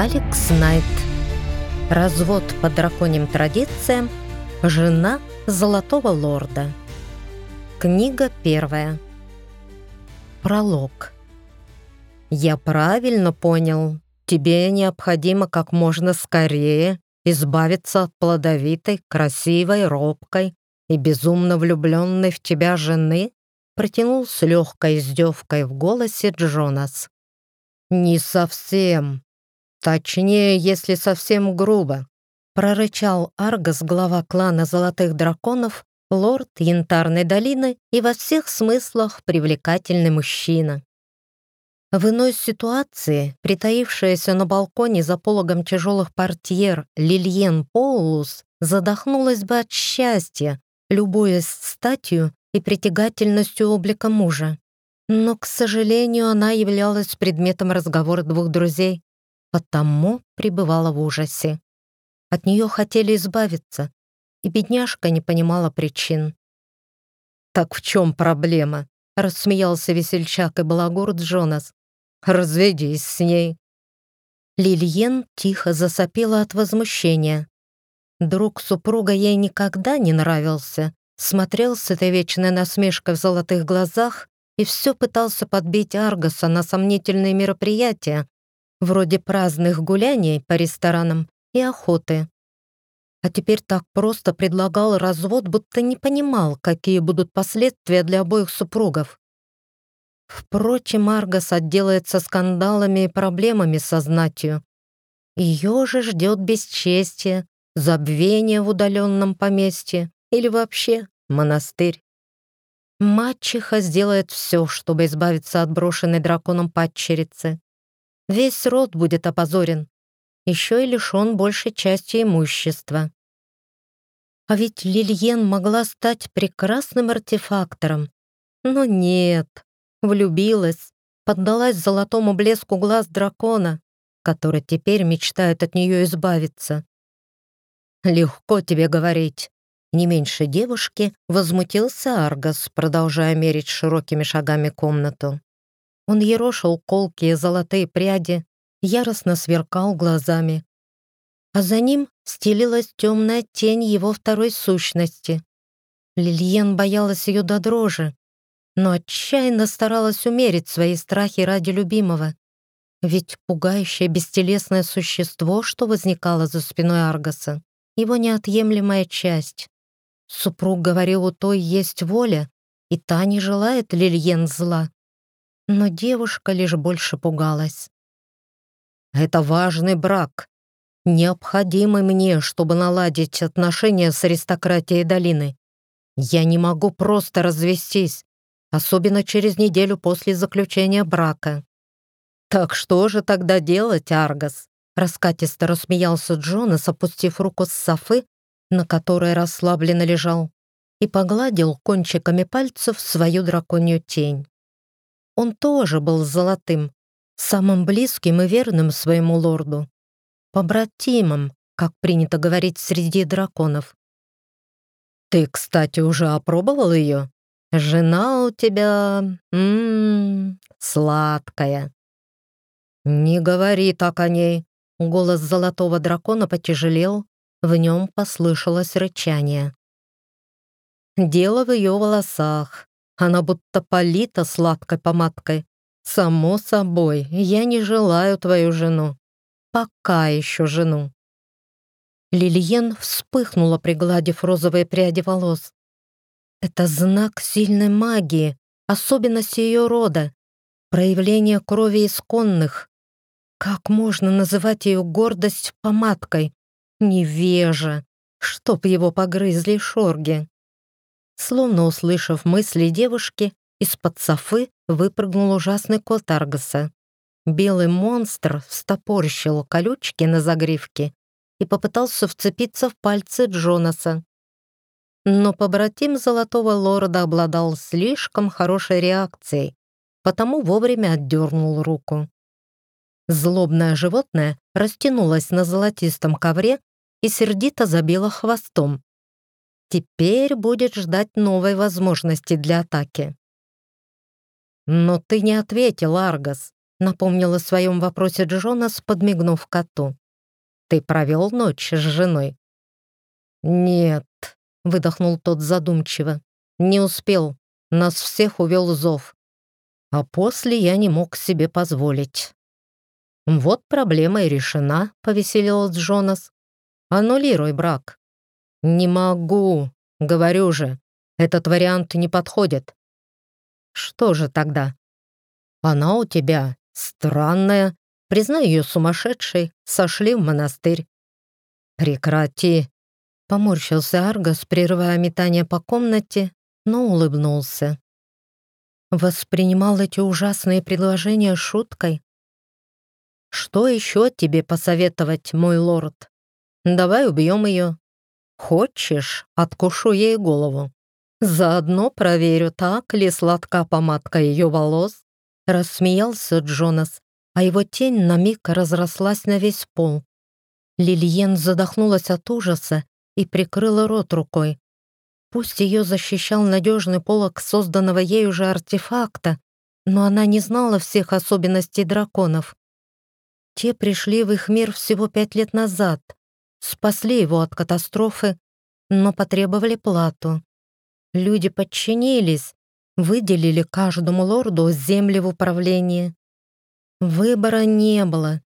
Алекс Найт. Развод по драконьим традициям. Жена Золотого Лорда. Книга первая. Пролог. Я правильно понял. Тебе необходимо как можно скорее избавиться от плодовитой, красивой, робкой и безумно влюбленной в тебя жены? Протянул с легкой издевкой в голосе Джонас. «Не совсем. Точнее, если совсем грубо», прорычал Аргос, глава клана Золотых Драконов, лорд Янтарной долины и во всех смыслах привлекательный мужчина. В иной ситуации, притаившаяся на балконе за пологом тяжелых портьер Лильен Поулус задохнулась бы от счастья, любуясь статью и притягательностью облика мужа. Но, к сожалению, она являлась предметом разговора двух друзей, потому пребывала в ужасе. От нее хотели избавиться, и бедняжка не понимала причин. «Так в чем проблема?» — рассмеялся весельчак и балагур Джонас. «Разведись с ней». Лильен тихо засопела от возмущения. Друг супруга ей никогда не нравился, смотрел с этой вечной насмешкой в золотых глазах и все пытался подбить Аргоса на сомнительные мероприятия, вроде праздных гуляний по ресторанам и охоты. А теперь так просто предлагал развод, будто не понимал, какие будут последствия для обоих супругов. Впрочем, Аргос отделается скандалами и проблемами со знатью. Ее же ждет бесчестие, забвение в удаленном поместье или вообще монастырь. Мачеха сделает все, чтобы избавиться от брошенной драконом падчерицы. Весь род будет опозорен, еще и лишен большей части имущества. А ведь Лильен могла стать прекрасным артефактором. Но нет, влюбилась, поддалась золотому блеску глаз дракона, который теперь мечтает от нее избавиться. «Легко тебе говорить», не меньше девушки возмутился Аргас, продолжая мерить широкими шагами комнату. Он ерошил колкие золотые пряди, яростно сверкал глазами. А за ним стелилась темная тень его второй сущности. Лильен боялась ее до дрожи, но отчаянно старалась умерить свои страхи ради любимого. Ведь пугающее бестелесное существо, что возникало за спиной Аргаса, его неотъемлемая часть. Супруг говорил, у той есть воля, и та не желает Лильен зла. Но девушка лишь больше пугалась. «Это важный брак, необходимый мне, чтобы наладить отношения с аристократией долины. Я не могу просто развестись, особенно через неделю после заключения брака». «Так что же тогда делать, Аргас?» Раскатисто рассмеялся Джонас, опустив руку с Софы на которой расслабленно лежал, и погладил кончиками пальцев свою драконью тень. Он тоже был золотым, самым близким и верным своему лорду, побратимом, как принято говорить среди драконов. «Ты, кстати, уже опробовал ее? Жена у тебя... М -м, сладкая». «Не говори так о ней», — голос золотого дракона потяжелел, в нем послышалось рычание. Дело в ее волосах. Она будто полита сладкой помадкой. Само собой, я не желаю твою жену. Пока еще жену. Лильен вспыхнула, пригладив розовые пряди волос. Это знак сильной магии, особенность ее рода, проявление крови исконных. Как можно называть ее гордость помадкой? Невежа! Чтоб его погрызли шорги! Словно услышав мысли девушки, из-под софы выпрыгнул ужасный кот Аргаса. Белый монстр встопорщил колючки на загривке и попытался вцепиться в пальцы Джонаса. Но побратим Золотого Лорда обладал слишком хорошей реакцией, потому вовремя отдернул руку. Злобное животное растянулось на золотистом ковре и сердито забила хвостом. Теперь будет ждать новой возможности для атаки. «Но ты не ответил, Аргас. напомнила о своем вопросе Джонас, подмигнув коту. «Ты провел ночь с женой?» «Нет», — выдохнул тот задумчиво. «Не успел. Нас всех увел зов. А после я не мог себе позволить». «Вот проблема и решена», — повеселилась Джонас. «Аннулируй брак». «Не могу», — говорю же. «Этот вариант не подходит». «Что же тогда?» «Она у тебя странная. Признай ее сумасшедшей. Сошли в монастырь». «Прекрати», Поморщился Аргос, прерывая метание по комнате, но улыбнулся. Воспринимал эти ужасные предложения шуткой. «Что еще тебе посоветовать, мой лорд? Давай убьем ее. Хочешь, откушу ей голову. Заодно проверю, так ли сладка помадка ее волос». Рассмеялся Джонас, а его тень на миг разрослась на весь пол. Лильен задохнулась от ужаса и прикрыла рот рукой. Пусть ее защищал надежный полог созданного ею же артефакта, но она не знала всех особенностей драконов. Те пришли в их мир всего пять лет назад, спасли его от катастрофы, но потребовали плату. Люди подчинились, выделили каждому лорду земли в управлении. Выбора не было.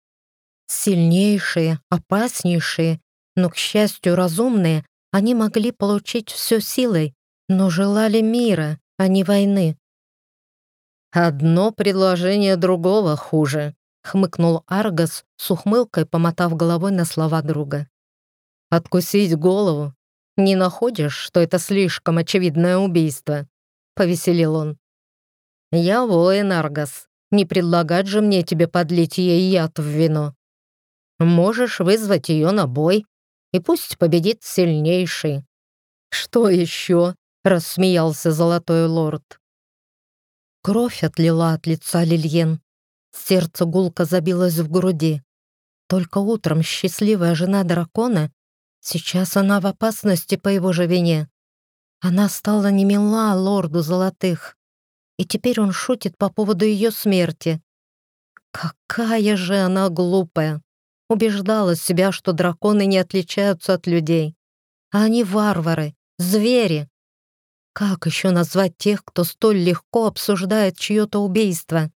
Сильнейшие, опаснейшие но, к счастью, разумные, они могли получить все силой, но желали мира, а не войны. «Одно предложение другого хуже», — хмыкнул Аргас с ухмылкой, помотав головой на слова друга. «Откусить голову? Не находишь, что это слишком очевидное убийство?» — повеселил он. «Я воин, Аргас. Не предлагать же мне тебе подлить ей яд в вино. Можешь вызвать ее на бой, и пусть победит сильнейший». «Что еще?» — рассмеялся Золотой Лорд. Кровь отлила от лица Лильен. Сердце гулко забилось в груди. Только утром счастливая жена дракона, сейчас она в опасности по его же вине. Она стала не мила лорду Золотых, и теперь он шутит по поводу ее смерти. Какая же она глупая! убеждала себя, что драконы не отличаются от людей. А они варвары, звери. Как еще назвать тех, кто столь легко обсуждает чье-то убийство?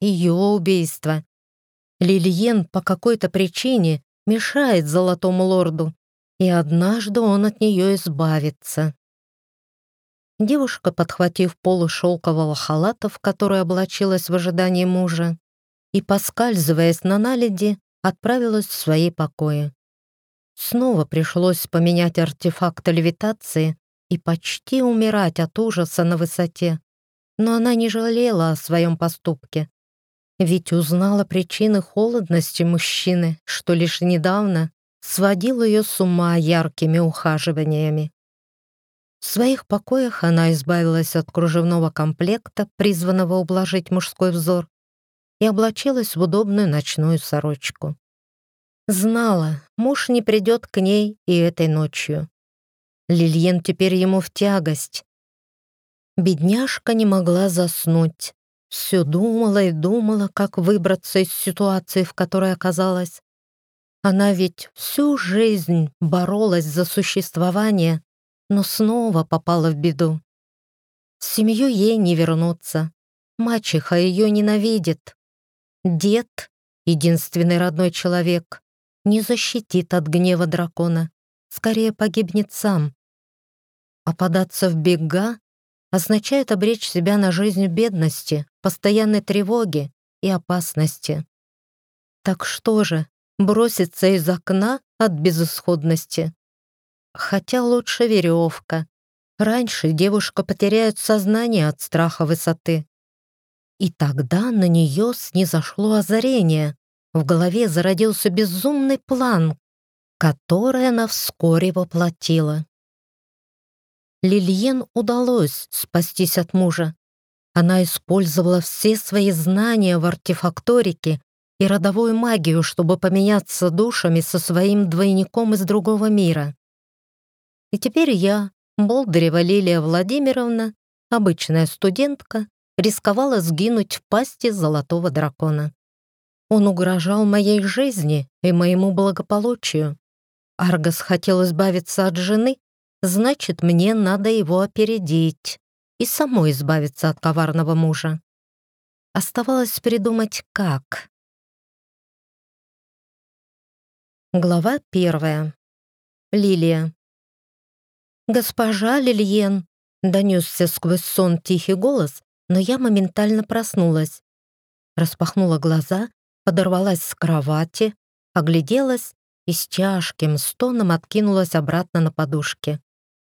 Ее убийство. Лильен по какой-то причине мешает Золотому Лорду, и однажды он от нее избавится. Девушка, подхватив полу шелкового халата, в который облачилась в ожидании мужа, и, поскальзываясь на наледи, отправилась в свои покои. Снова пришлось поменять артефакт левитации и почти умирать от ужаса на высоте. Но она не жалела о своем поступке. Ведь узнала причины холодности мужчины, что лишь недавно сводил ее с ума яркими ухаживаниями. В своих покоях она избавилась от кружевного комплекта, призванного ублажить мужской взор, и облачилась в удобную ночную сорочку. Знала, муж не придет к ней и этой ночью. Лильен теперь ему в тягость. Бедняжка не могла заснуть. Все думала и думала, как выбраться из ситуации, в которой оказалась. Она ведь всю жизнь боролась за существование, но снова попала в беду. Семью ей не вернуться. Мачеха ее ненавидит. Дед, единственный родной человек, не защитит от гнева дракона, скорее погибнет сам. А податься в бега означает обречь себя на жизнь бедности, постоянной тревоги и опасности. Так что же, броситься из окна от безысходности? Хотя лучше веревка. Раньше девушка потеряет сознание от страха высоты. И тогда на нее снизошло озарение. В голове зародился безумный план, который она вскоре воплотила. Лильен удалось спастись от мужа. Она использовала все свои знания в артефакторике и родовую магию, чтобы поменяться душами со своим двойником из другого мира. И теперь я, Болдырева Лилия Владимировна, обычная студентка, рисковала сгинуть в пасти золотого дракона. Он угрожал моей жизни и моему благополучию. Аргос хотел избавиться от жены, значит, мне надо его опередить и самой избавиться от коварного мужа. Оставалось придумать, как. Глава первая. Лилия. «Госпожа Лильен!» — донесся сквозь сон тихий голос, но я моментально проснулась. Распахнула глаза, подорвалась с кровати, огляделась и с тяжким стоном откинулась обратно на подушке.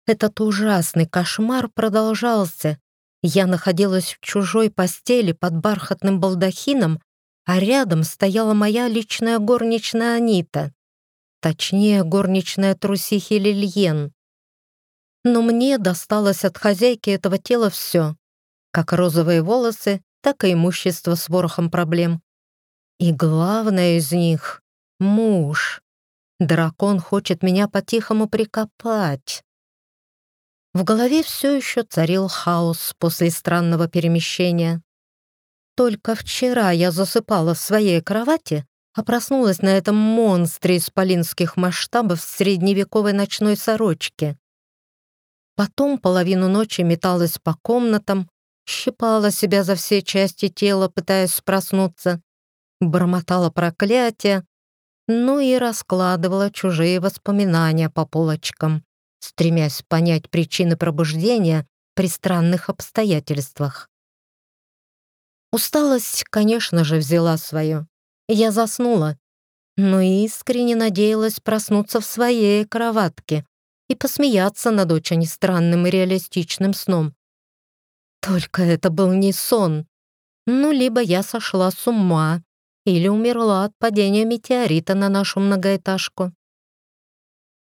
Этот ужасный кошмар продолжался. Я находилась в чужой постели под бархатным балдахином, а рядом стояла моя личная горничная Анита. Точнее, горничная трусихи Лильен. Но мне досталось от хозяйки этого тела все. Как розовые волосы, так и имущество с ворохом проблем. И главное из них — муж. Дракон хочет меня по-тихому прикопать. В голове все еще царил хаос после странного перемещения. Только вчера я засыпала в своей кровати, а проснулась на этом монстре исполинских масштабов средневековой ночной сорочки. Потом половину ночи металась по комнатам, щипала себя за все части тела, пытаясь проснуться, бормотала проклятия, ну и раскладывала чужие воспоминания по полочкам, стремясь понять причины пробуждения при странных обстоятельствах. Усталость, конечно же, взяла свое. Я заснула, но искренне надеялась проснуться в своей кроватке и посмеяться над очень странным и реалистичным сном. Только это был не сон. Ну, либо я сошла с ума, или умерла от падения метеорита на нашу многоэтажку.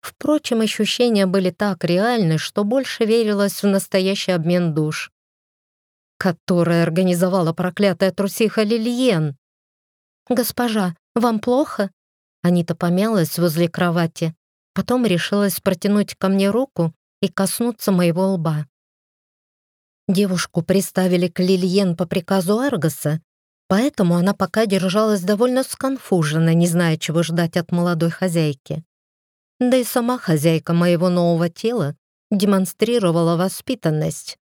Впрочем, ощущения были так реальны, что больше верилось в настоящий обмен душ, который организовала проклятая трусиха Лильен. «Госпожа, вам плохо?» Анита помялась возле кровати, потом решилась протянуть ко мне руку и коснуться моего лба. Девушку приставили к Лильен по приказу Аргоса, поэтому она пока держалась довольно сконфуженно, не зная, чего ждать от молодой хозяйки. Да и сама хозяйка моего нового тела демонстрировала воспитанность.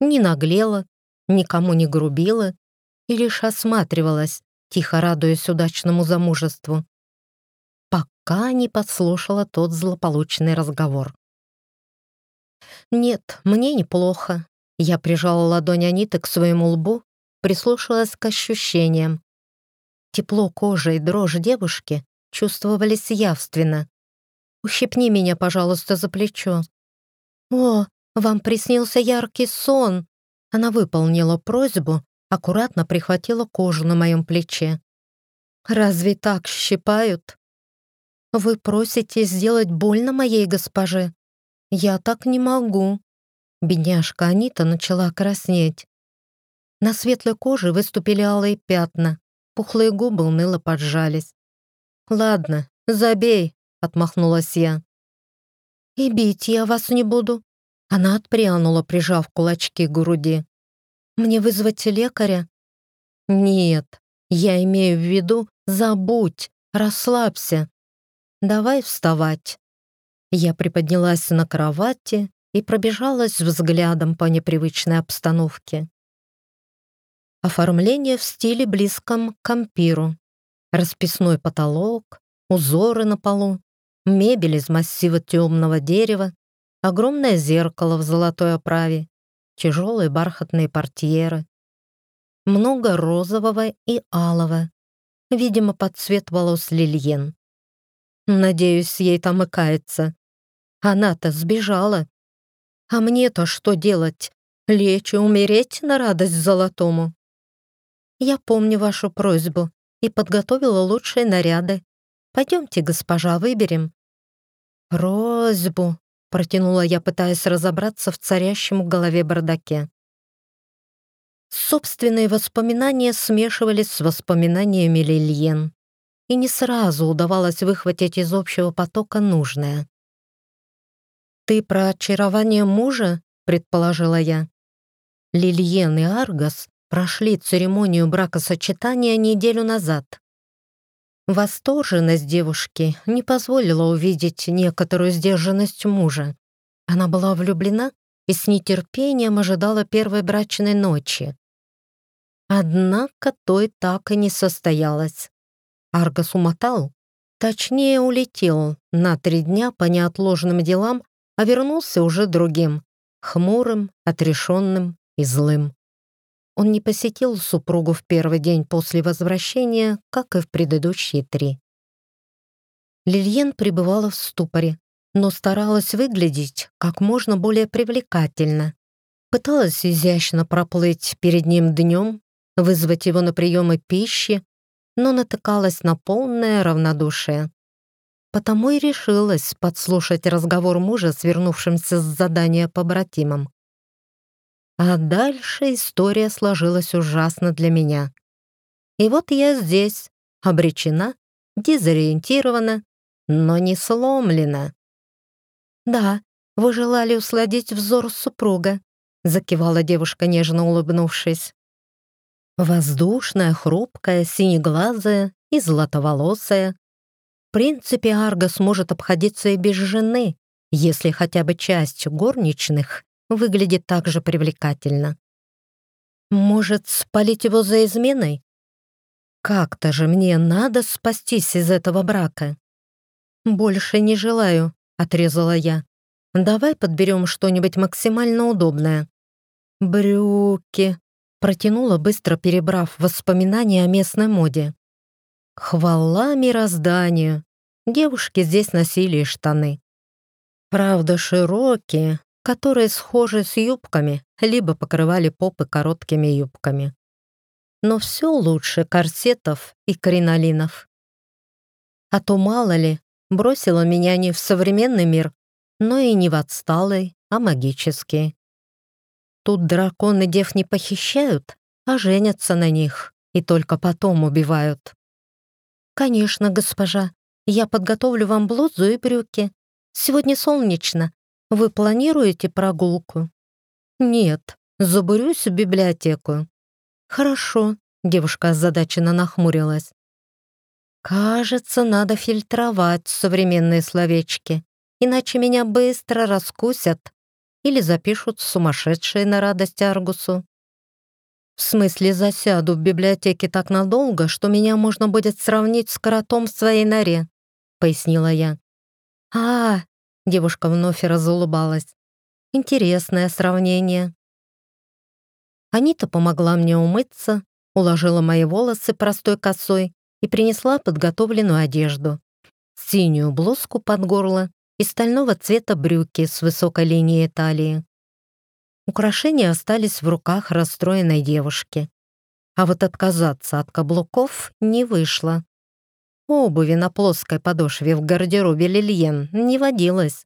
Не наглела, никому не грубила и лишь осматривалась, тихо радуясь удачному замужеству, пока не подслушала тот злополучный разговор. «Нет, мне неплохо». Я прижала ладонь Аниты к своему лбу, прислушалась к ощущениям. Тепло кожи и дрожь девушки чувствовались явственно. «Ущипни меня, пожалуйста, за плечо». «О, вам приснился яркий сон!» Она выполнила просьбу аккуратно прихватила кожу на моем плече. «Разве так щипают?» «Вы просите сделать больно моей госпоже?» «Я так не могу». Бедняжка Анита начала краснеть. На светлой коже выступили алые пятна, пухлые губы уныло поджались. «Ладно, забей», — отмахнулась я. «И бить я вас не буду». Она отпрянула, прижав кулачки к груди. Мне вызвать лекаря? Нет, я имею в виду забудь, расслабься. Давай вставать. Я приподнялась на кровати и пробежалась взглядом по непривычной обстановке. Оформление в стиле близком к ампиру. Расписной потолок, узоры на полу, мебель из массива темного дерева, огромное зеркало в золотой оправе, тяжелые бархатные портьеры. Много розового и алого, видимо, под цвет волос Лильен. Надеюсь, ей там и кается. Она-то сбежала. А мне-то что делать? Лечь и умереть на радость золотому? Я помню вашу просьбу и подготовила лучшие наряды. Пойдемте, госпожа, выберем. Просьбу, Протянула я, пытаясь разобраться в царящем в голове бардаке. Собственные воспоминания смешивались с воспоминаниями Лильен, и не сразу удавалось выхватить из общего потока нужное. «Ты про очарование мужа?» — предположила я. Лильен и Аргос прошли церемонию бракосочетания неделю назад. Восторженность девушки не позволила увидеть некоторую сдержанность мужа. Она была влюблена и с нетерпением ожидала первой брачной ночи. Однако той так и не состоялась. Аргос умотал, точнее улетел на три дня по неотложным делам, а вернулся уже другим, хмурым, отрешенным и злым. Он не посетил супругу в первый день после возвращения, как и в предыдущие три. Лильен пребывала в ступоре, но старалась выглядеть как можно более привлекательно. Пыталась изящно проплыть перед ним днем, вызвать его на приемы пищи, но натыкалась на полное равнодушие. Потому и решилась подслушать разговор мужа, свернувшимся с задания по братимам. А дальше история сложилась ужасно для меня. И вот я здесь, обречена, дезориентирована, но не сломлена. «Да, вы желали усладить взор супруга», закивала девушка, нежно улыбнувшись. Воздушная, хрупкая, синеглазая и златоволосая. В принципе, Арго сможет обходиться и без жены, если хотя бы часть горничных выглядит так же привлекательно. Может, спалить его за изменой? Как-то же мне надо спастись из этого брака. Больше не желаю, отрезала я. Давай подберем что-нибудь максимально удобное. Брюки. Протянула, быстро перебрав воспоминания о местной моде. Хвала мирозданию. Девушки здесь носили штаны. Правда, широкие, которые схожи с юбками, либо покрывали попы короткими юбками. Но все лучше корсетов и кринолинов. А то, мало ли, бросила меня не в современный мир, но и не в отсталый, а магический. Тут драконы дев не похищают, а женятся на них и только потом убивают. «Конечно, госпожа, я подготовлю вам блузу и брюки. Сегодня солнечно, вы планируете прогулку? Нет, забурюсь в библиотеку. Хорошо, девушка озадаченно нахмурилась. Кажется, надо фильтровать современные словечки, иначе меня быстро раскусят или запишут сумасшедшие на радость Аргусу. В смысле, засяду в библиотеке так надолго, что меня можно будет сравнить с кротом в своей норе, пояснила я. А, Девушка вновь разулыбалась. Интересное сравнение. Анита помогла мне умыться, уложила мои волосы простой косой и принесла подготовленную одежду. Синюю блузку под горло и стального цвета брюки с высокой линией талии. Украшения остались в руках расстроенной девушки. А вот отказаться от каблуков не вышло. Обуви на плоской подошве в гардеробе Лильен не водилось.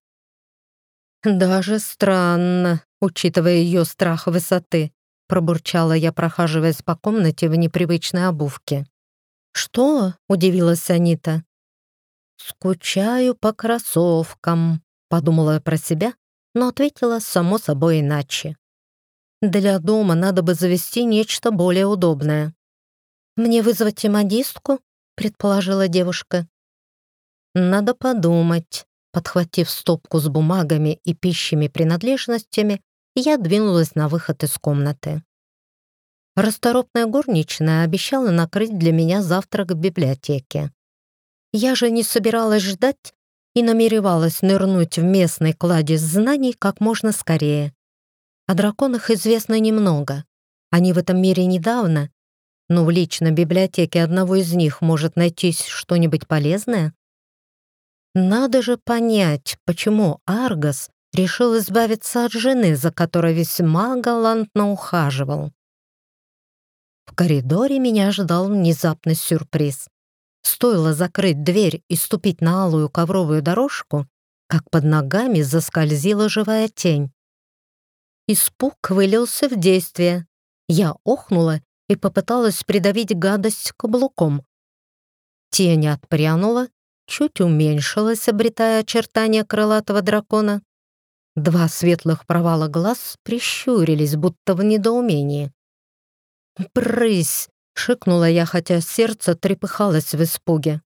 «Даже странно, учитывая ее страх высоты», пробурчала я, прохаживаясь по комнате в непривычной обувке. «Что?» — удивилась Анита. «Скучаю по кроссовкам», — подумала я про себя, но ответила само собой иначе. «Для дома надо бы завести нечто более удобное». «Мне вызвать модистку?» Предположила девушка. «Надо подумать». Подхватив стопку с бумагами и пищими принадлежностями, я двинулась на выход из комнаты. Расторопная горничная обещала накрыть для меня завтрак в библиотеке. Я же не собиралась ждать и намеревалась нырнуть в местный кладезь знаний как можно скорее. О драконах известно немного. Они в этом мире недавно но в личной библиотеке одного из них может найтись что-нибудь полезное? Надо же понять, почему Аргос решил избавиться от жены, за которой весьма галантно ухаживал. В коридоре меня ждал внезапный сюрприз. Стоило закрыть дверь и ступить на алую ковровую дорожку, как под ногами заскользила живая тень. Испуг вылился в действие. Я охнула и попыталась придавить гадость каблуком. Тень отпрянула, чуть уменьшилась, обретая очертания крылатого дракона. Два светлых провала глаз прищурились, будто в недоумении. «Брысь!» — шикнула я, хотя сердце трепыхалось в испуге.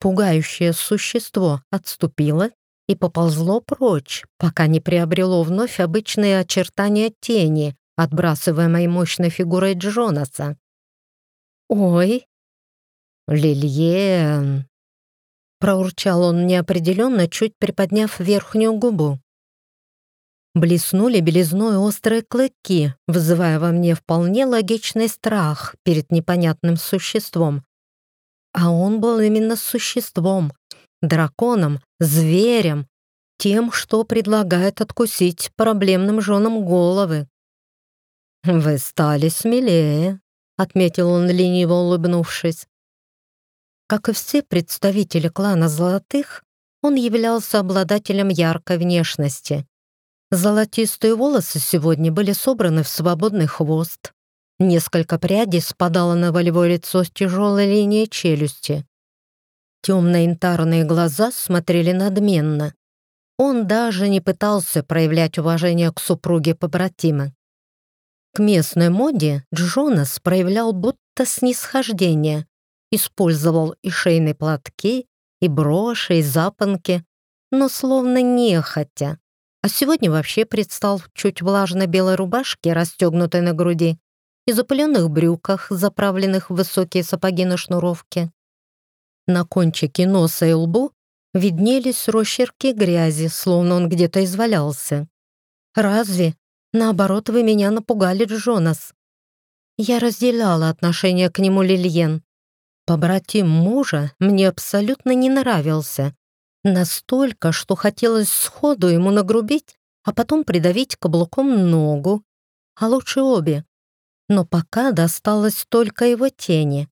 Пугающее существо отступило и поползло прочь, пока не приобрело вновь обычные очертания тени, отбрасываемой мощной фигурой Джонаса. «Ой!» «Лильен!» Проурчал он неопределенно, чуть приподняв верхнюю губу. Блеснули белизной острые клыки, вызывая во мне вполне логичный страх перед непонятным существом. А он был именно существом, драконом, зверем, тем, что предлагает откусить проблемным женам головы. «Вы стали смелее», — отметил он, лениво улыбнувшись. Как и все представители клана Золотых, он являлся обладателем яркой внешности. Золотистые волосы сегодня были собраны в свободный хвост. Несколько прядей спадало на волевое лицо с тяжелой линией челюсти. Темные янтарные глаза смотрели надменно. Он даже не пытался проявлять уважение к супруге побратима. К местной моде Джонас проявлял будто снисхождение, использовал и шейные платки, и броши, и запонки, но словно нехотя, а сегодня вообще предстал в чуть влажной белой рубашке, расстегнутой на груди, и запыленных брюках, заправленных в высокие сапоги на шнуровке. На кончике носа и лбу виднелись росчерки грязи, словно он где-то извалялся. «Разве? Наоборот, вы меня напугали, Джонас». Я разделяла отношение к нему Лильен. Побратим мужа мне абсолютно не нравился, Настолько, что хотелось сходу ему нагрубить, а потом придавить каблуком ногу, а лучше обе. Но пока досталось только его тени.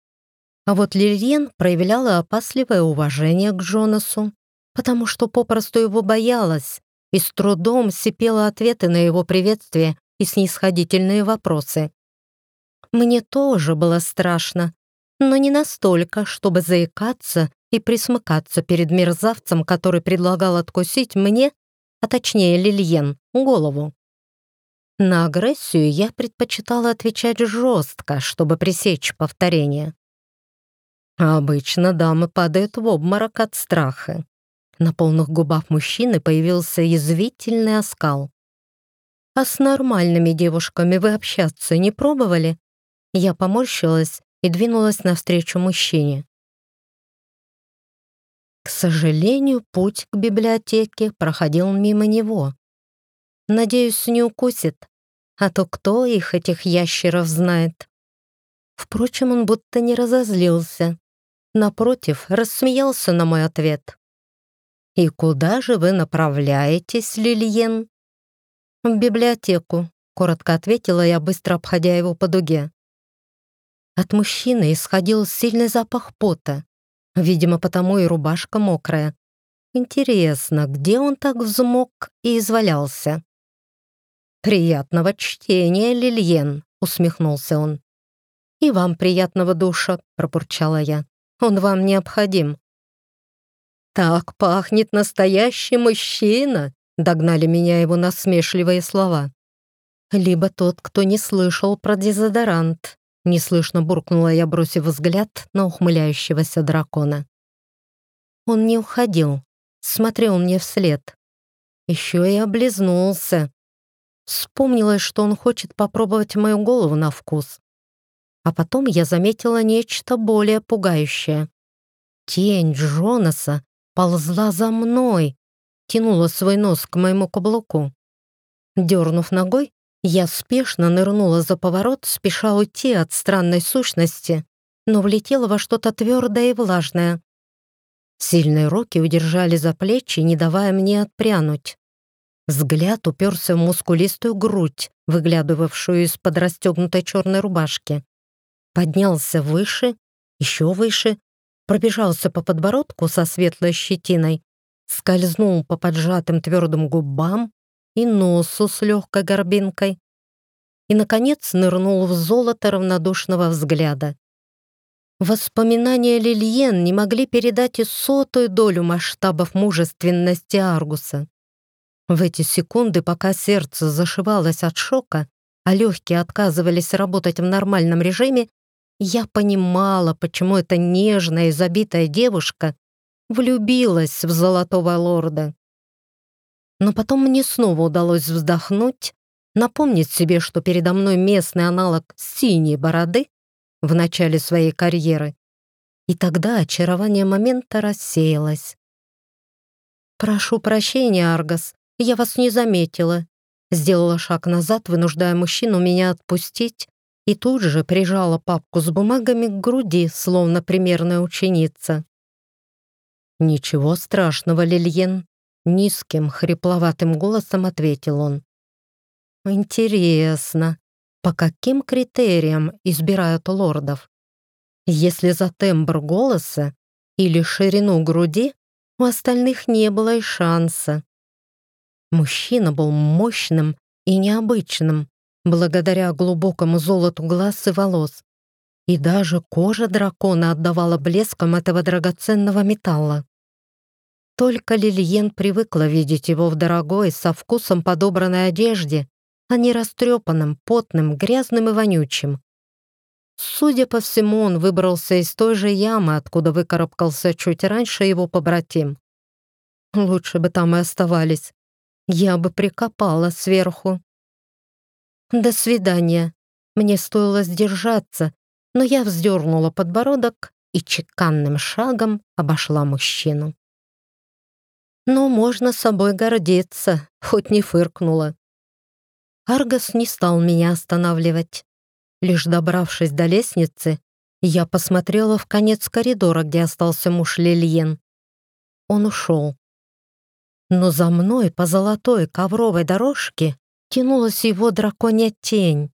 А вот Лильен проявляла опасливое уважение к Джонасу, потому что попросту его боялась и с трудом сипела ответы на его приветствие и снисходительные вопросы. Мне тоже было страшно, но не настолько, чтобы заикаться и присмыкаться перед мерзавцем, который предлагал откусить мне, а точнее Лильен, голову. На агрессию я предпочитала отвечать жестко, чтобы пресечь повторение. обычно дамы падают в обморок от страха. На полных губах мужчины появился язвительный оскал. «А с нормальными девушками вы общаться не пробовали?» Я поморщилась и двинулась навстречу мужчине. К сожалению, путь к библиотеке проходил мимо него. Надеюсь, не укусит, а то кто их, этих ящеров, знает. Впрочем, он будто не разозлился. Напротив, рассмеялся на мой ответ. «И куда же вы направляетесь, Лильен?» «В библиотеку», — коротко ответила я, быстро обходя его по дуге. От мужчины исходил сильный запах пота. Видимо, потому и рубашка мокрая. Интересно, где он так взмок и извалялся? «Приятного чтения, Лильен», — усмехнулся он. «И вам приятного душа», — пропурчала я. «Он вам необходим». «Так пахнет настоящий мужчина», — догнали меня его насмешливые слова. Либо тот, кто не слышал про дезодорант. Неслышно буркнула я, бросив взгляд на ухмыляющегося дракона. Он не уходил, смотрел мне вслед. Еще и облизнулся. Вспомнилось, что он хочет попробовать мою голову на вкус. А потом я заметила нечто более пугающее. Тень Джонаса ползла за мной, тянула свой нос к моему каблуку. Дернув ногой, я спешно нырнула за поворот, спеша уйти от странной сущности, но влетела во что-то твердое и влажное. Сильные руки удержали за плечи, не давая мне отпрянуть. Взгляд уперся в мускулистую грудь, выглядывавшую из-под расстегнутой черной рубашки. Поднялся выше, еще выше, пробежался по подбородку со светлой щетиной, скользнул по поджатым твердым губам, и носу с легкой горбинкой. И, наконец, нырнул в золото равнодушного взгляда. Воспоминания Лильен не могли передать и сотую долю масштабов мужественности Аргуса. В эти секунды, пока сердце зашивалось от шока, а легкие отказывались работать в нормальном режиме, я понимала, почему эта нежная и забитая девушка влюбилась в золотого лорда. Но потом мне снова удалось вздохнуть, напомнить себе, что передо мной местный аналог синей бороды в начале своей карьеры. И тогда очарование момента рассеялось. «Прошу прощения, Аргас, я вас не заметила». Сделала шаг назад, вынуждая мужчину меня отпустить, и тут же прижала папку с бумагами к груди, словно примерная ученица. «Ничего страшного, Лильен», — низким, хрипловатым голосом ответил он. «Интересно, по каким критериям избирают лордов? Если за тембр голоса или ширину груди, у остальных не было и шанса. Мужчина был мощным и необычным, благодаря глубокому золоту глаз и волос. И даже кожа дракона отдавала блеском этого драгоценного металла. Только Лильен привыкла видеть его в дорогой, со вкусом подобранной одежде, а не растрепанным, потным, грязным и вонючим. Судя по всему, он выбрался из той же ямы, откуда выкарабкался чуть раньше его побратим. Лучше бы там и оставались. Я бы прикопала сверху. До свидания. Мне стоило сдержаться, но я вздернула подбородок и чеканным шагом обошла мужчину. Но можно собой гордиться, хоть не фыркнула. Аргос не стал меня останавливать. Лишь добравшись до лестницы, я посмотрела в конец коридора, где остался муж Лильен. Он ушел. Но за мной по золотой ковровой дорожке тянулась его драконья тень.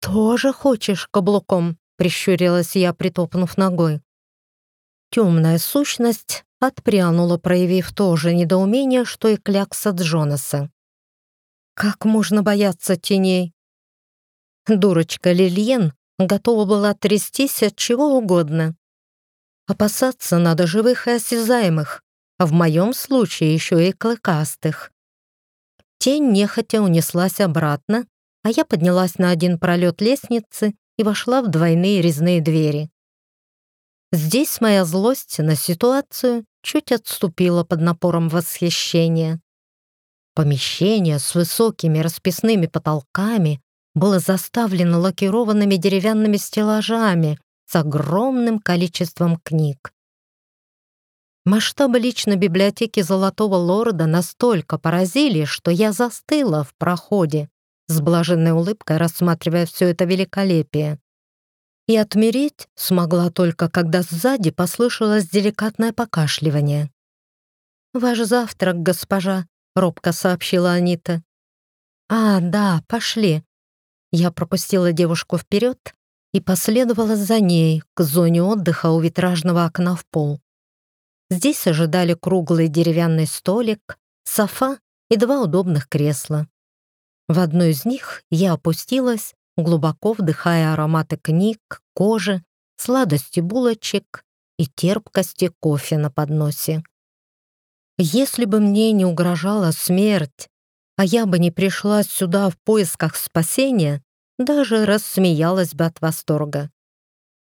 «Тоже хочешь каблуком?» — прищурилась я, притопнув ногой. Темная сущность отпрянула, проявив то же недоумение, что и клякса Джонаса. «Как можно бояться теней?» Дурочка Лильен готова была трястись от чего угодно. Опасаться надо живых и осязаемых, а в моем случае еще и клыкастых. Тень нехотя унеслась обратно, а я поднялась на один пролет лестницы и вошла в двойные резные двери. Здесь моя злость на ситуацию чуть отступила под напором восхищения. Помещение с высокими расписными потолками было заставлено лакированными деревянными стеллажами с огромным количеством книг. Масштабы личной библиотеки Золотого Лорда настолько поразили, что я застыла в проходе, с блаженной улыбкой рассматривая все это великолепие. И отмереть смогла только, когда сзади послышалось деликатное покашливание. «Ваш завтрак, госпожа», — робко сообщила Анита. «А, да, пошли», я пропустила девушку вперед и последовала за ней к зоне отдыха у витражного окна в пол. Здесь ожидали круглый деревянный столик, софа и два удобных кресла. В одно из них я опустилась, глубоко вдыхая ароматы книг, кожи, сладости булочек и терпкости кофе на подносе. Если бы мне не угрожала смерть, а я бы не пришла сюда в поисках спасения, даже рассмеялась бы от восторга.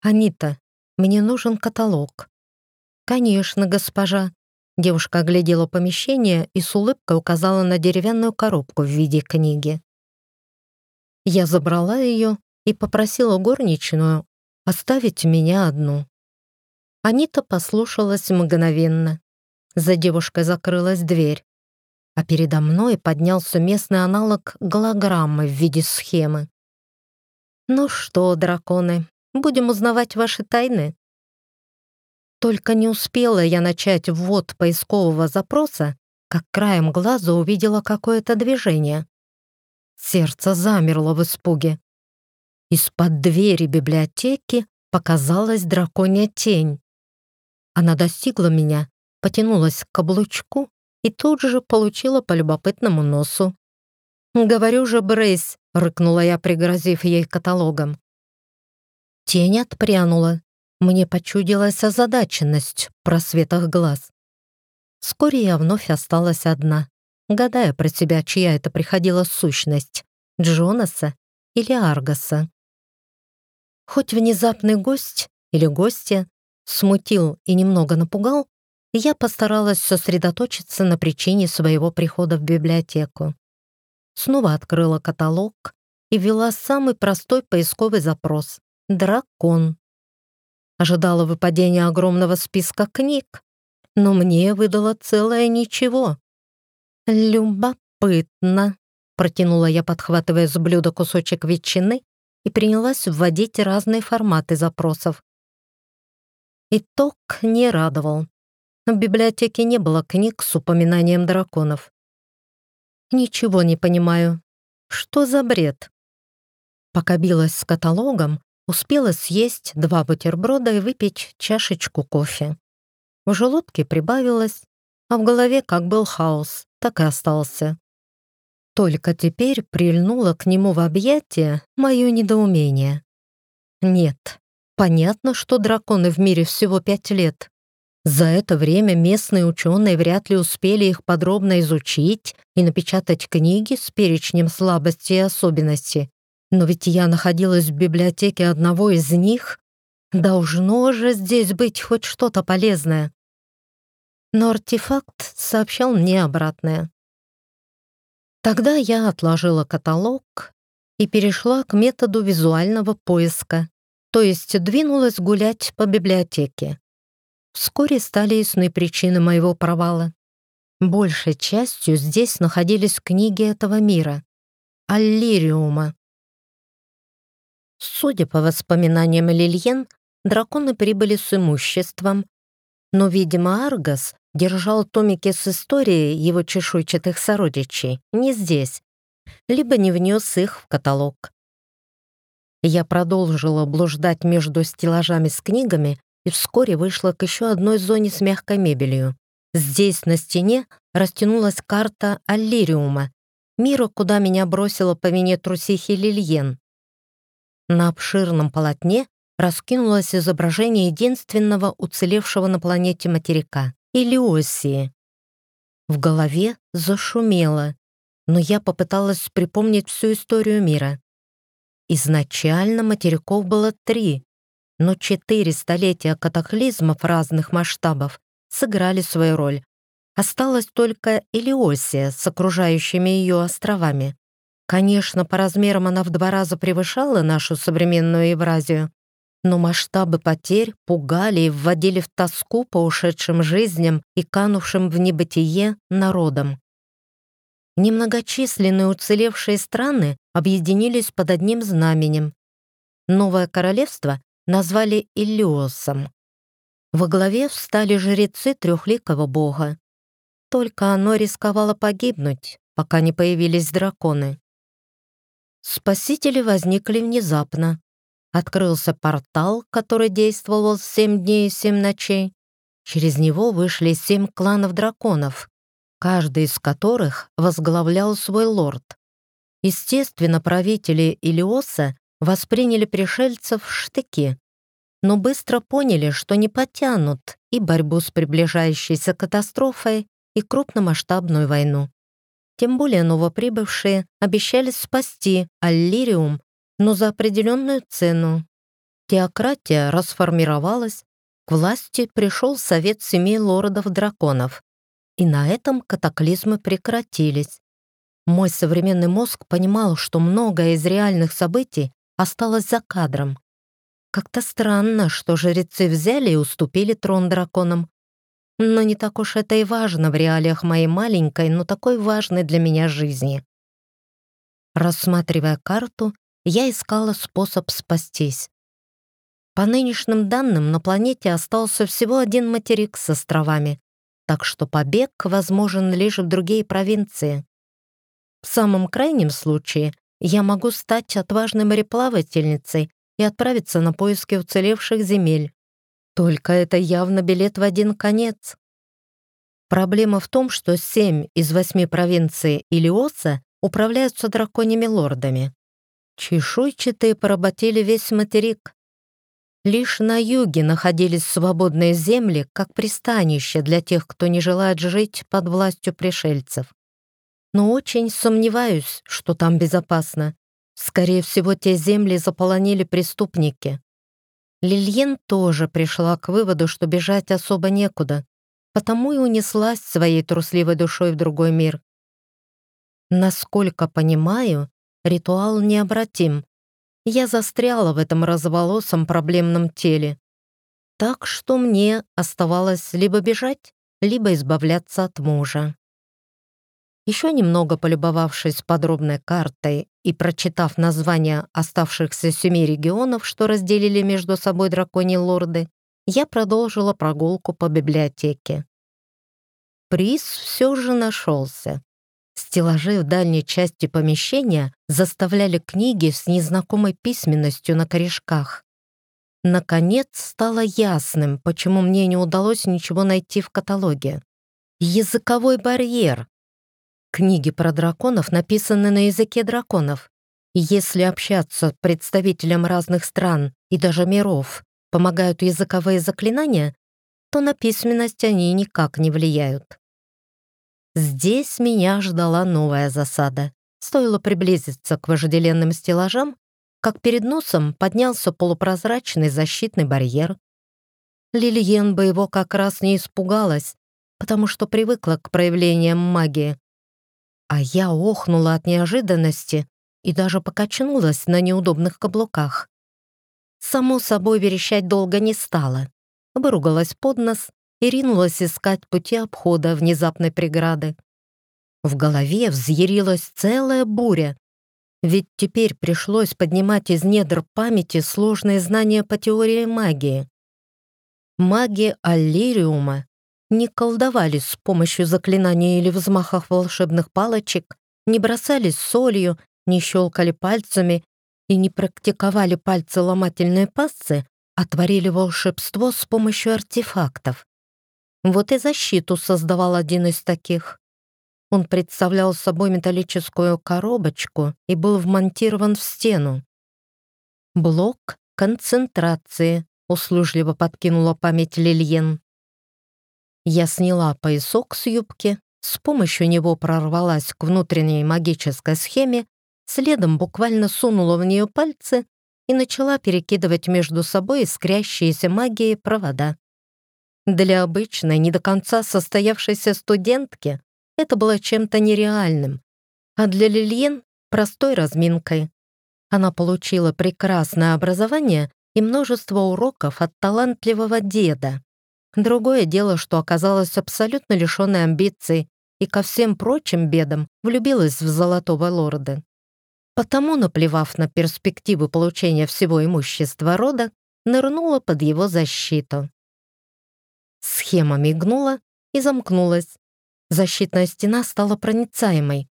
«Анита, мне нужен каталог». «Конечно, госпожа». Девушка оглядела помещение и с улыбкой указала на деревянную коробку в виде книги. Я забрала ее и попросила горничную оставить меня одну. Анита послушалась мгновенно. За девушкой закрылась дверь а передо мной поднялся местный аналог голограммы в виде схемы. «Ну что, драконы, будем узнавать ваши тайны?» Только не успела я начать ввод поискового запроса, как краем глаза увидела какое-то движение. Сердце замерло в испуге. Из-под двери библиотеки показалась драконья тень. Она достигла меня, потянулась к каблучку и тут же получила по любопытному носу. «Говорю же, Брейс!» — рыкнула я, пригрозив ей каталогом. Тень отпрянула. Мне почудилась озадаченность в просветах глаз. Вскоре я вновь осталась одна, гадая про себя, чья это приходила сущность — Джонаса или Аргаса. Хоть внезапный гость или гостья смутил и немного напугал, я постаралась сосредоточиться на причине своего прихода в библиотеку. Снова открыла каталог и ввела самый простой поисковый запрос — «дракон». Ожидала выпадения огромного списка книг, но мне выдало целое ничего. «Любопытно», — протянула я, подхватывая с блюда кусочек ветчины и принялась вводить разные форматы запросов. Итог не радовал. В библиотеке не было книг с упоминанием драконов. Ничего не понимаю. Что за бред? Пока билась с каталогом, успела съесть два бутерброда и выпить чашечку кофе. В желудке прибавилось, а в голове как был хаос, так и остался. Только теперь прильнуло к нему в объятия мое недоумение. Нет, понятно, что драконы в мире всего пять лет. За это время местные ученые вряд ли успели их подробно изучить и напечатать книги с перечнем слабостей и особенностей. Но ведь я находилась в библиотеке одного из них. Должно же здесь быть хоть что-то полезное но артефакт сообщал мне обратное. Тогда я отложила каталог и перешла к методу визуального поиска, то есть двинулась гулять по библиотеке. Вскоре стали ясны причины моего провала. Большей частью здесь находились книги этого мира, Аллириума. Судя по воспоминаниям Лильен, драконы прибыли с имуществом, но, видимо, Аргас держал томики с историей его чешуйчатых сородичей не здесь, либо не внес их в каталог. Я продолжила блуждать между стеллажами с книгами и вскоре вышла к еще одной зоне с мягкой мебелью. Здесь на стене растянулась карта Аллириума, мира, куда меня бросила по вине трусихи Лильен. На обширном полотне раскинулось изображение единственного уцелевшего на планете материка — Илиосии. В голове зашумело, но я попыталась припомнить всю историю мира. Изначально материков было три, но четыре столетия катаклизмов разных масштабов сыграли свою роль. Осталась только Илиосия с окружающими ее островами. Конечно, по размерам она в два раза превышала нашу современную Евразию, но масштабы потерь пугали и вводили в тоску по ушедшим жизням и канувшим в небытие народам. Немногочисленные уцелевшие страны объединились под одним знаменем. Новое королевство назвали Илиосом. Во главе встали жрецы трехликого бога. Только оно рисковало погибнуть, пока не появились драконы. Спасители возникли внезапно, Открылся портал, который действовал семь дней и семь ночей. Через него вышли семь кланов драконов, каждый из которых возглавлял свой лорд. Естественно, правители Илиоса восприняли пришельцев в штыки, но быстро поняли, что не потянут и борьбу с приближающейся катастрофой, и крупномасштабную войну. Тем более новоприбывшие обещали спасти Аллириум но за определенную цену. Теократия расформировалась, к власти пришел совет семей лордов-драконов, и на этом катаклизмы прекратились. Мой современный мозг понимал, что многое из реальных событий осталось за кадром. Как-то странно, что жрецы взяли и уступили трон драконам. Но не так уж это и важно в реалиях моей маленькой, но такой важной для меня жизни. Рассматривая карту, я искала способ спастись. По нынешним данным, на планете остался всего один материк с островами, так что побег возможен лишь в другие провинции. В самом крайнем случае я могу стать отважной мореплавательницей и отправиться на поиски уцелевших земель. Только это явно билет в один конец. Проблема в том, что семь из восьми провинций Илиоса управляются драконьими лордами. Чешуйчатые поработили весь материк. Лишь на юге находились свободные земли, как пристанище для тех, кто не желает жить под властью пришельцев. Но очень сомневаюсь, что там безопасно. Скорее всего, те земли заполонили преступники. Лильен тоже пришла к выводу, что бежать особо некуда, потому и унеслась своей трусливой душой в другой мир. Насколько понимаю, ритуал необратим. Я застряла в этом разволосом проблемном теле. Так что мне оставалось либо бежать, либо избавляться от мужа. Еще немного полюбовавшись подробной картой и прочитав названия оставшихся семи регионов, что разделили между собой драконьи лорды, я продолжила прогулку по библиотеке. Приз все же нашелся. Стеллажи в дальней части помещения заставляли книги с незнакомой письменностью на корешках. Наконец стало ясным, почему мне не удалось ничего найти в каталоге. Языковой барьер. Книги про драконов написаны на языке драконов. Если общаться представителям разных стран и даже миров помогают языковые заклинания, то на письменность они никак не влияют. Здесь меня ждала новая засада. Стоило приблизиться к вожделенным стеллажам, как перед носом поднялся полупрозрачный защитный барьер. Лильен бы его как раз не испугалась, потому что привыкла к проявлениям магии, а я охнула от неожиданности и даже покачнулась на неудобных каблуках. Само собой, верещать долго не стала. Выругалась под нос и ринулась искать пути обхода внезапной преграды. В голове взъярилась целая буря, ведь теперь пришлось поднимать из недр памяти сложные знания по теории магии. Маги Аллириума не колдовали с помощью заклинаний или взмахов волшебных палочек, не бросались солью, не щелкали пальцами и не практиковали пальцы ломательные пассы, а творили волшебство с помощью артефактов. Вот и защиту создавал один из таких. Он представлял собой металлическую коробочку и был вмонтирован в стену. Блок концентрации, услужливо подкинула память Лильен. Я сняла поясок с юбки, с помощью него прорвалась к внутренней магической схеме, следом буквально сунула в нее пальцы и начала перекидывать между собой искрящиеся магией провода. Для обычной, не до конца состоявшейся студентки это было чем-то нереальным, а для Лильен — простой разминкой. Она получила прекрасное образование и множество уроков от талантливого деда. Другое дело, что оказалась абсолютно лишенной амбиций и ко всем прочим бедам влюбилась в золотого лорда. Потому, наплевав на перспективы получения всего имущества рода, нырнула под его защиту. Схема мигнула и замкнулась. Защитная стена стала проницаемой.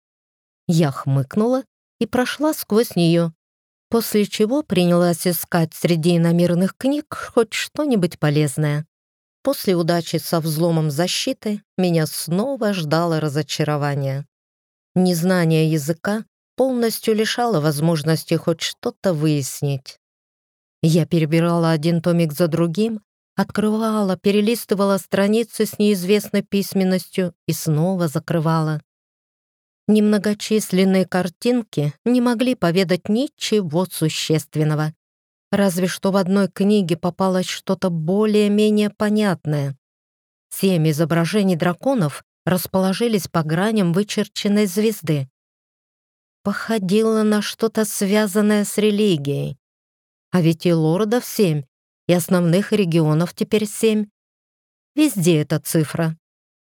Я хмыкнула и прошла сквозь нее, после чего принялась искать среди иномирных книг хоть что-нибудь полезное. После удачи со взломом защиты меня снова ждало разочарование. Незнание языка полностью лишало возможности хоть что-то выяснить. Я перебирала один томик за другим, открывала, перелистывала страницы с неизвестной письменностью и снова закрывала. Немногочисленные картинки не могли поведать ничего существенного. Разве что в одной книге попалось что-то более-менее понятное. Семь изображений драконов расположились по граням вычерченной звезды. Походило на что-то связанное с религией. А ведь и лордов семь, и основных регионов теперь семь. Везде эта цифра.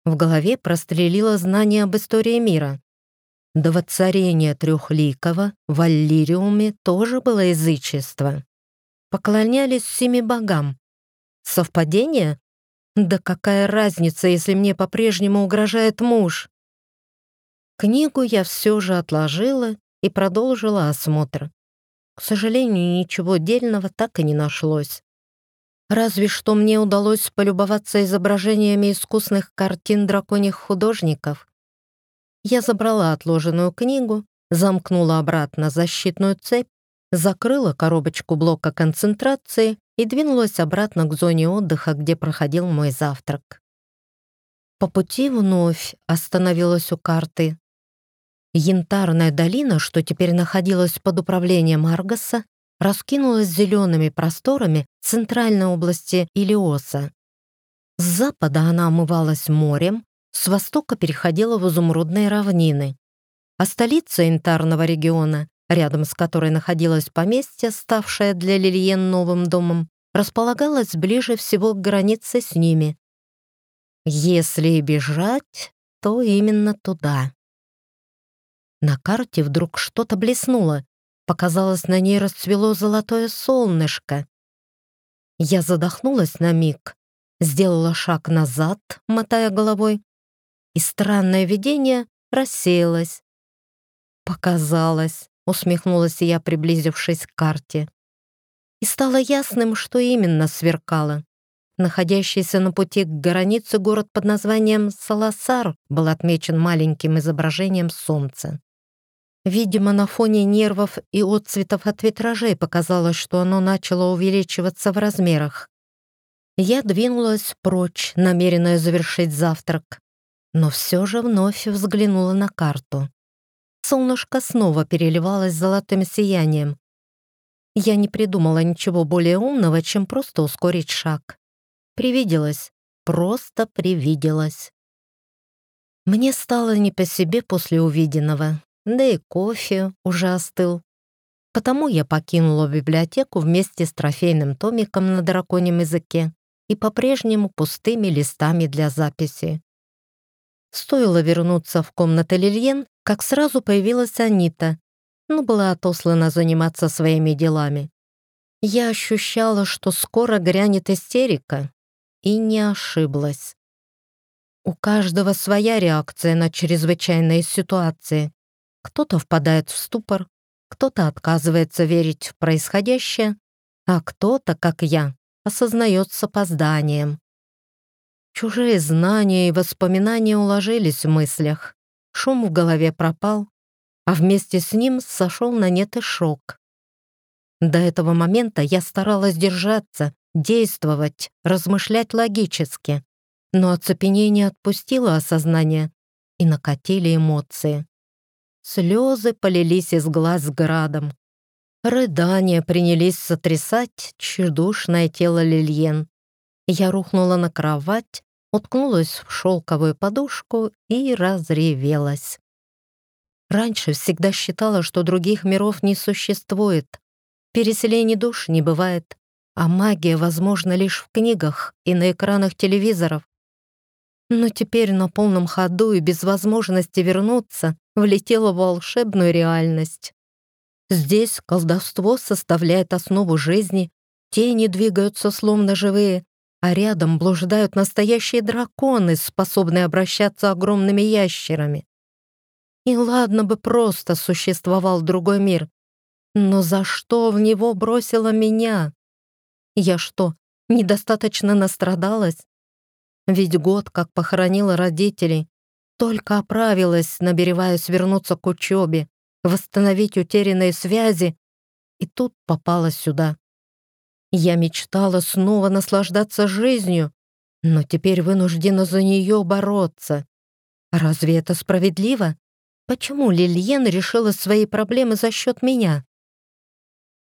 В голове прострелило знание об истории мира. До воцарения Трехликова в Аллириуме тоже было язычество поклонялись семи богам. Совпадение? Да какая разница, если мне по-прежнему угрожает муж? Книгу я все же отложила и продолжила осмотр. К сожалению, ничего дельного так и не нашлось. Разве что мне удалось полюбоваться изображениями искусных картин драконьих художников. Я забрала отложенную книгу, замкнула обратно защитную цепь закрыла коробочку блока концентрации и двинулась обратно к зоне отдыха, где проходил мой завтрак. По пути вновь остановилась у карты. Янтарная долина, что теперь находилась под управлением Аргоса, раскинулась зелеными просторами центральной области Илиоса. С запада она омывалась морем, с востока переходила в изумрудные равнины. А столица янтарного региона, рядом с которой находилось поместье, ставшее для Лильен новым домом, располагалась ближе всего к границе с ними. Если и бежать, то именно туда. На карте вдруг что-то блеснуло. Показалось, на ней расцвело золотое солнышко. Я задохнулась на миг, сделала шаг назад, мотая головой, и странное видение рассеялось. «Показалось», — усмехнулась я, приблизившись к карте. И стало ясным, что именно сверкало. Находящийся на пути к границе город под названием Саласар был отмечен маленьким изображением солнца. Видимо, на фоне нервов и отцветов от витражей показалось, что оно начало увеличиваться в размерах. Я двинулась прочь, намеренная завершить завтрак, но все же вновь взглянула на карту. Солнышко снова переливалось золотым сиянием. Я не придумала ничего более умного, чем просто ускорить шаг. Привиделось, просто привиделось. Мне стало не по себе после увиденного, да и кофе уже остыл. Потому я покинула библиотеку вместе с трофейным томиком на драконьем языке и по-прежнему пустыми листами для записи. Стоило вернуться в комнату Лильен, как сразу появилась Анита, но была отослана заниматься своими делами. Я ощущала, что скоро грянет истерика, и не ошиблась. У каждого своя реакция на чрезвычайные ситуации. Кто-то впадает в ступор, кто-то отказывается верить в происходящее, а кто-то, как я, осознает с опозданием. Чужие знания и воспоминания уложились в мыслях. Шум в голове пропал, а вместе с ним сошел на нет и шок. До этого момента я старалась держаться, действовать, размышлять логически, но оцепенение отпустило осознание и накатили эмоции. Слезы полились из глаз градом. Рыдания принялись сотрясать тщедушное тело Лильен. Я рухнула на кровать, уткнулась в шелковую подушку и разревелась. Раньше всегда считала, что других миров не существует. Переселений душ не бывает, а магия возможна лишь в книгах и на экранах телевизоров. Но теперь на полном ходу и без возможности вернуться влетела в волшебную реальность. Здесь колдовство составляет основу жизни, тени двигаются словно живые, а рядом блуждают настоящие драконы, способные обращаться огромными ящерами. И ладно бы просто существовал другой мир, но за что в него бросила меня? Я что, недостаточно настрадалась? Ведь год, как похоронила родителей, только оправилась, набереваясь вернуться к учебе, восстановить утерянные связи, и тут попала сюда. Я мечтала снова наслаждаться жизнью, но теперь вынуждена за нее бороться. Разве это справедливо? Почему Лильен решила свои проблемы за счет меня?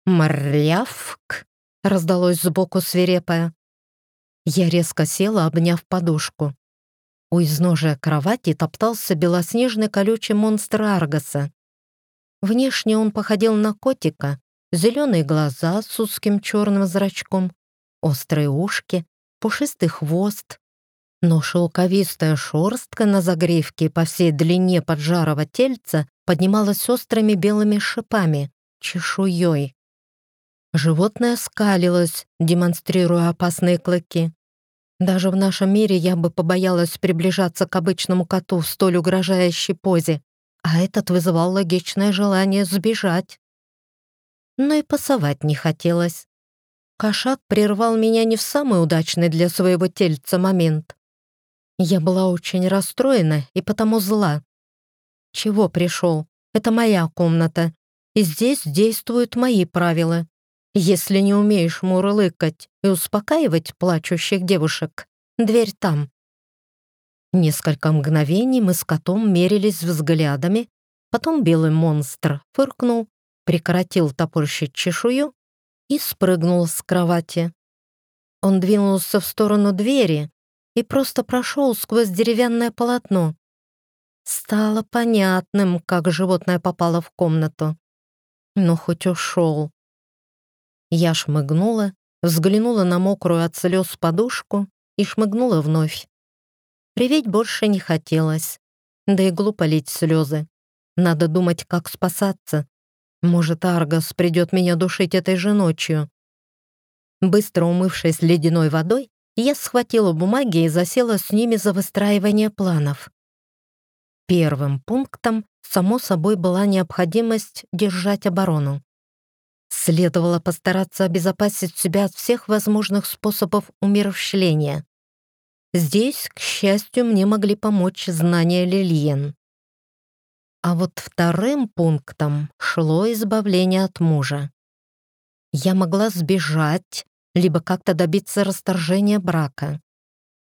«Мрявк!» — раздалось сбоку свирепое. Я резко села, обняв подушку. У изножия кровати топтался белоснежный колючий монстр Аргаса. Внешне он походил на котика, зеленые глаза с узким черным зрачком, острые ушки, пушистый хвост. Но шелковистая шерстка на загривке по всей длине поджарого тельца поднималась острыми белыми шипами, чешуей. Животное скалилось, демонстрируя опасные клыки. Даже в нашем мире я бы побоялась приближаться к обычному коту в столь угрожающей позе, а этот вызывал логичное желание сбежать. Но и пасовать не хотелось. Кошак прервал меня не в самый удачный для своего тельца момент. Я была очень расстроена и потому зла. Чего пришел? Это моя комната, и здесь действуют мои правила. Если не умеешь мурлыкать и успокаивать плачущих девушек, дверь там. Несколько мгновений мы с котом мерились взглядами, Потом белый монстр фыркнул, прекратил топорщить чешую и спрыгнул с кровати. Он двинулся в сторону двери и просто прошел сквозь деревянное полотно. Стало понятным, как животное попало в комнату. Но хоть ушел. Я шмыгнула, взглянула на мокрую от слез подушку и шмыгнула вновь. Реветь больше не хотелось, да и глупо лить слезы. Надо думать, как спасаться. Может, Аргос придет меня душить этой же ночью. Быстро умывшись ледяной водой, я схватила бумаги и засела с ними за выстраивание планов. Первым пунктом, само собой, была необходимость держать оборону. Следовало постараться обезопасить себя от всех возможных способов умерщвления. Здесь, к счастью, мне могли помочь знания Лильен. А вот вторым пунктом шло избавление от мужа. Я могла сбежать, либо как-то добиться расторжения брака.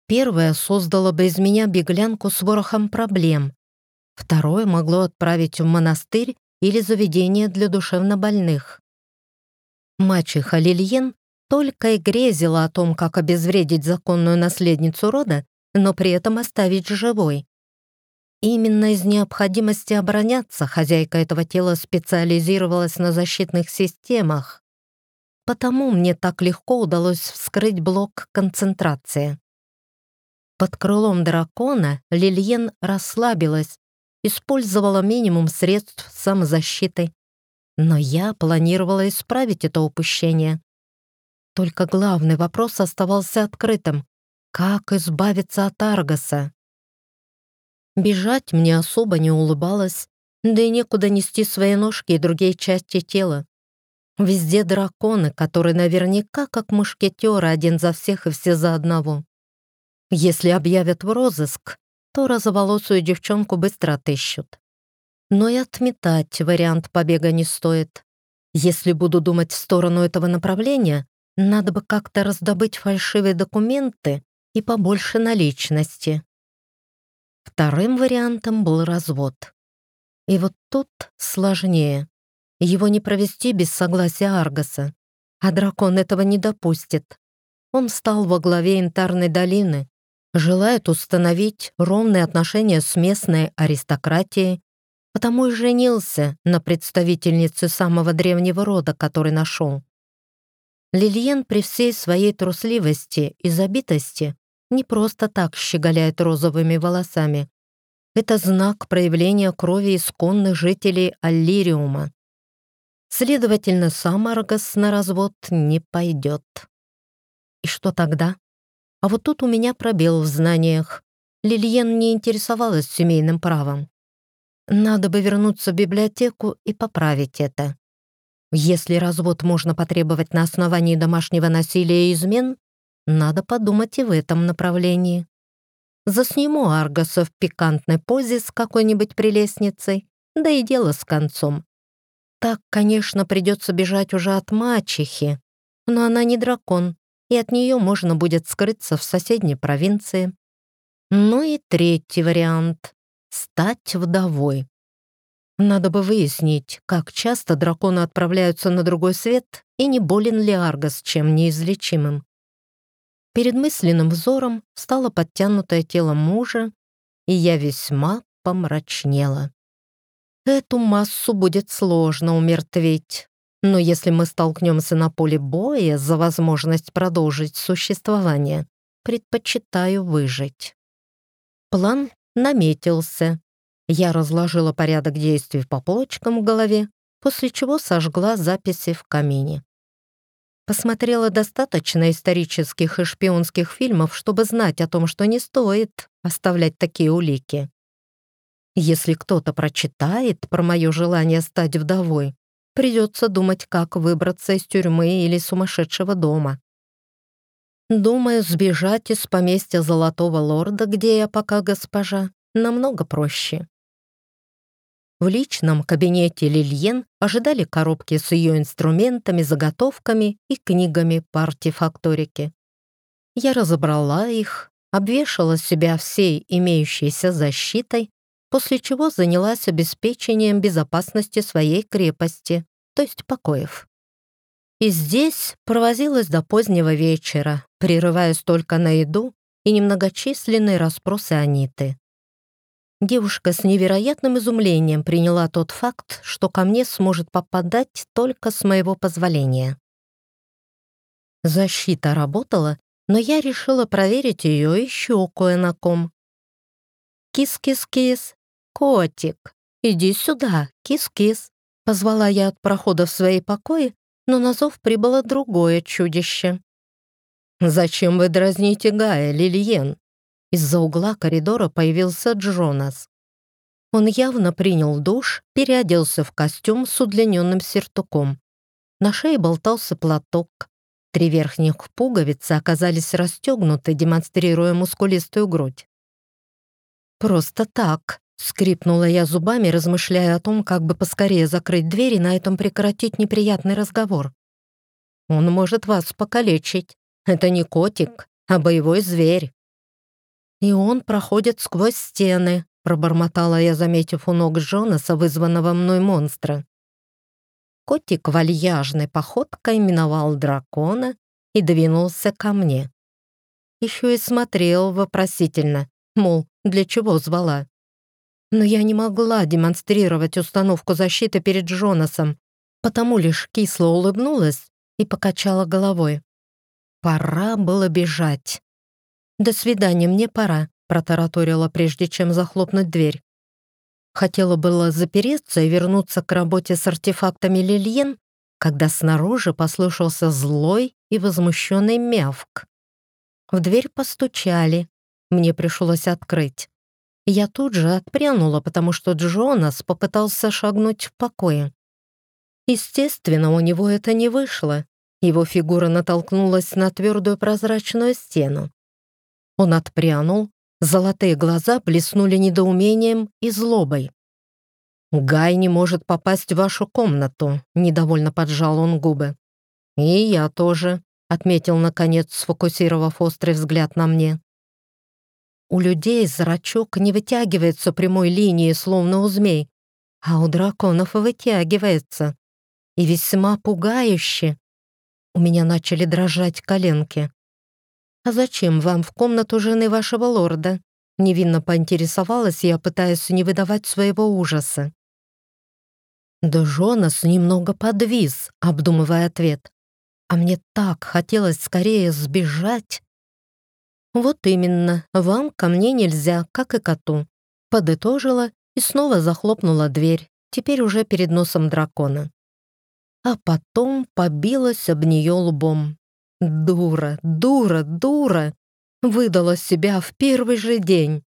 Первое создало бы из меня беглянку с ворохом проблем. Второе могло отправить в монастырь или заведение для душевнобольных. Мачеха Лильен только и грезила о том, как обезвредить законную наследницу рода, но при этом оставить живой. Именно из необходимости обороняться хозяйка этого тела специализировалась на защитных системах. Потому мне так легко удалось вскрыть блок концентрации. Под крылом дракона Лильен расслабилась, использовала минимум средств самозащиты. Но я планировала исправить это упущение. Только главный вопрос оставался открытым. Как избавиться от Аргаса? Бежать мне особо не улыбалось, да и некуда нести свои ножки и другие части тела. Везде драконы, которые наверняка как мушкетеры один за всех и все за одного. Если объявят в розыск, то розоволосую девчонку быстро отыщут. Но и отметать вариант побега не стоит. Если буду думать в сторону этого направления, надо бы как-то раздобыть фальшивые документы и побольше наличности. Вторым вариантом был развод. И вот тут сложнее. Его не провести без согласия Аргаса, а дракон этого не допустит. Он стал во главе Интарной долины, желает установить ровные отношения с местной аристократией, потому и женился на представительнице самого древнего рода, который нашел. Лильен при всей своей трусливости и забитости не просто так щеголяет розовыми волосами. Это знак проявления крови исконных жителей Аллириума. Следовательно, сам Аргас на развод не пойдет. И что тогда? А вот тут у меня пробел в знаниях. Лильен не интересовалась семейным правом. Надо бы вернуться в библиотеку и поправить это. Если развод можно потребовать на основании домашнего насилия и измен, надо подумать и в этом направлении. Засниму Аргаса в пикантной позе с какой-нибудь прелестницей, да и дело с концом. Так, конечно, придется бежать уже от мачехи, но она не дракон, и от нее можно будет скрыться в соседней провинции. Ну и третий вариант — стать вдовой. Надо бы выяснить, как часто драконы отправляются на другой свет и не болен ли Аргас чем неизлечимым. Перед мысленным взором стало подтянутое тело мужа, и я весьма помрачнела. Эту массу будет сложно умертвить, но если мы столкнемся на поле боя за возможность продолжить существование, предпочитаю выжить. План наметился. Я разложила порядок действий по полочкам в голове, после чего сожгла записи в камине. Посмотрела достаточно исторических и шпионских фильмов, чтобы знать о том, что не стоит оставлять такие улики. Если кто-то прочитает про мое желание стать вдовой, придется думать, как выбраться из тюрьмы или сумасшедшего дома. Думаю, сбежать из поместья Золотого Лорда, где я пока госпожа, намного проще. В личном кабинете Лильен ожидали коробки с ее инструментами, заготовками и книгами по артефакторике. Я разобрала их, обвешала себя всей имеющейся защитой, после чего занялась обеспечением безопасности своей крепости, то есть покоев. И здесь провозилась до позднего вечера, прерываясь только на еду и немногочисленные расспросы Аниты. Девушка с невероятным изумлением приняла тот факт, что ко мне сможет попадать только с моего позволения. Защита работала, но я решила проверить ее еще кое на ком. «Кис-кис-кис! Котик! Иди сюда! Кис-кис!» Позвала я от прохода в свои покои, но на зов прибыло другое чудище. «Зачем вы дразните Гая, Лильен?» Из-за угла коридора появился Джонас. Он явно принял душ, переоделся в костюм с удлиненным сертуком. На шее болтался платок. Три верхних пуговицы оказались расстегнуты, демонстрируя мускулистую грудь. «Просто так», — скрипнула я зубами, размышляя о том, как бы поскорее закрыть дверь и на этом прекратить неприятный разговор. «Он может вас покалечить. Это не котик, а боевой зверь». «И он проходит сквозь стены», — пробормотала я, заметив у ног Джонаса, вызванного мной монстра. Котик вальяжной походкой миновал дракона и двинулся ко мне. Еще и смотрел вопросительно, мол, для чего звала. Но я не могла демонстрировать установку защиты перед Джонасом, потому лишь кисло улыбнулась и покачала головой. Пора было бежать. «До свидания, мне пора», — протараторила, прежде чем захлопнуть дверь. Хотела было запереться и вернуться к работе с артефактами Лильен, когда снаружи послышался злой и возмущенный мявк. В дверь постучали. Мне пришлось открыть. Я тут же отпрянула, потому что Джонас попытался шагнуть в покое. Естественно, у него это не вышло. Его фигура натолкнулась на твердую прозрачную стену. Он отпрянул, золотые глаза блеснули недоумением и злобой. «Гай не может попасть в вашу комнату», — недовольно поджал он губы. «И я тоже», — отметил, наконец, сфокусировав острый взгляд на мне. У людей зрачок не вытягивается прямой линией, словно у змей, а у драконов вытягивается. И весьма пугающе. У меня начали дрожать коленки. «А зачем вам в комнату жены вашего лорда?» Невинно поинтересовалась я, пытаясь не выдавать своего ужаса. Да Жонас немного подвис, обдумывая ответ. А мне так хотелось скорее сбежать. «Вот именно, вам ко мне нельзя, как и коту», подытожила и снова захлопнула дверь, теперь уже перед носом дракона. А потом побилась об нее лбом. Дура, дура, дура! Выдала себя в первый же день.